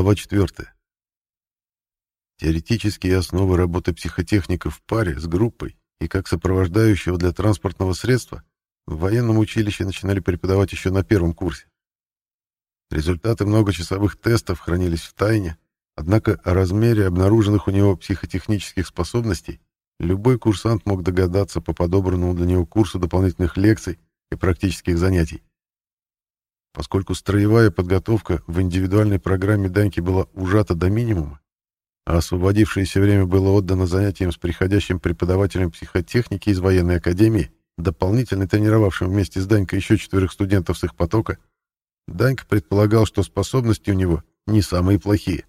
Глава 4. Теоретические основы работы психотехника в паре с группой и как сопровождающего для транспортного средства в военном училище начинали преподавать еще на первом курсе. Результаты многочасовых тестов хранились в тайне, однако о размере обнаруженных у него психотехнических способностей любой курсант мог догадаться по подобранному для него курсу дополнительных лекций и практических занятий. Поскольку строевая подготовка в индивидуальной программе Даньки была ужата до минимума, а освободившееся время было отдано занятиям с приходящим преподавателем психотехники из военной академии, дополнительно тренировавшим вместе с Данькой еще четверых студентов с их потока, Данька предполагал, что способности у него не самые плохие.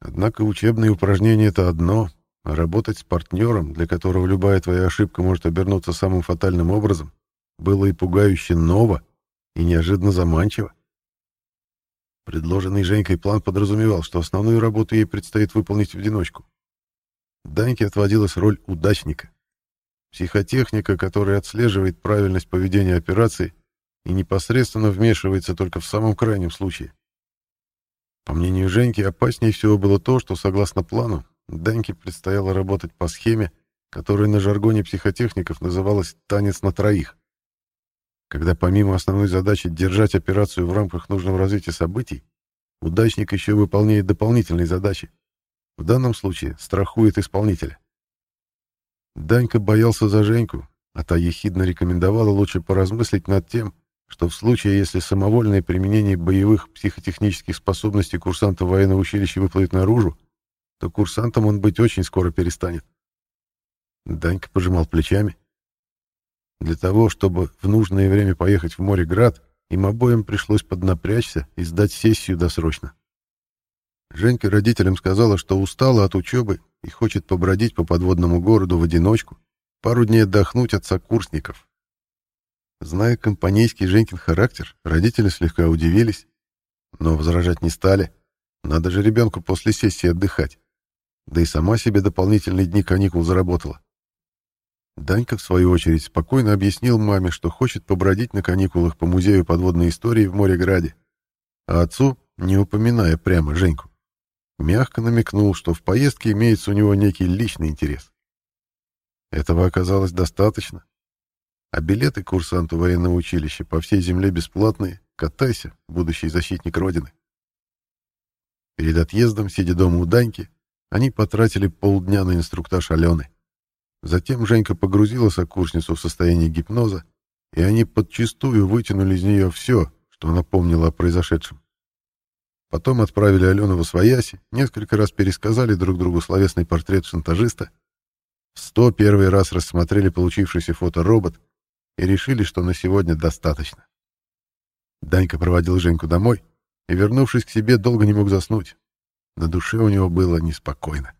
Однако учебные упражнения — это одно, а работать с партнером, для которого любая твоя ошибка может обернуться самым фатальным образом, было и пугающе ново, и неожиданно заманчиво. Предложенный Женькой план подразумевал, что основную работу ей предстоит выполнить в одиночку. Даньке отводилась роль удачника. Психотехника, которая отслеживает правильность поведения операции и непосредственно вмешивается только в самом крайнем случае. По мнению Женьки, опаснее всего было то, что, согласно плану, Даньке предстояло работать по схеме, которая на жаргоне психотехников называлась «танец на троих» когда помимо основной задачи держать операцию в рамках нужного развития событий, удачник еще выполняет дополнительные задачи. В данном случае страхует исполнителя. Данька боялся за Женьку, а та ехидно рекомендовала лучше поразмыслить над тем, что в случае, если самовольное применение боевых психотехнических способностей курсанта военного училища выплывет наружу, то курсантом он быть очень скоро перестанет. Данька пожимал плечами. Для того, чтобы в нужное время поехать в Море-Град, им обоим пришлось поднапрячься и сдать сессию досрочно. Женька родителям сказала, что устала от учебы и хочет побродить по подводному городу в одиночку, пару дней отдохнуть от сокурсников. Зная компанейский Женькин характер, родители слегка удивились, но возражать не стали. Надо же ребенку после сессии отдыхать. Да и сама себе дополнительные дни каникул заработала. Данька, в свою очередь, спокойно объяснил маме, что хочет побродить на каникулах по музею подводной истории в Мореграде. А отцу, не упоминая прямо Женьку, мягко намекнул, что в поездке имеется у него некий личный интерес. Этого оказалось достаточно. А билеты курсанту военного училища по всей земле бесплатные. Катайся, будущий защитник Родины. Перед отъездом, сидя дома у Даньки, они потратили полдня на инструктаж Алены. Затем Женька погрузила сокурсницу в состояние гипноза, и они подчистую вытянули из нее все, что она помнила о произошедшем. Потом отправили Алену в Освояси, несколько раз пересказали друг другу словесный портрет шантажиста, в сто первый раз рассмотрели получившийся фоторобот и решили, что на сегодня достаточно. Данька проводил Женьку домой и, вернувшись к себе, долго не мог заснуть. На душе у него было неспокойно.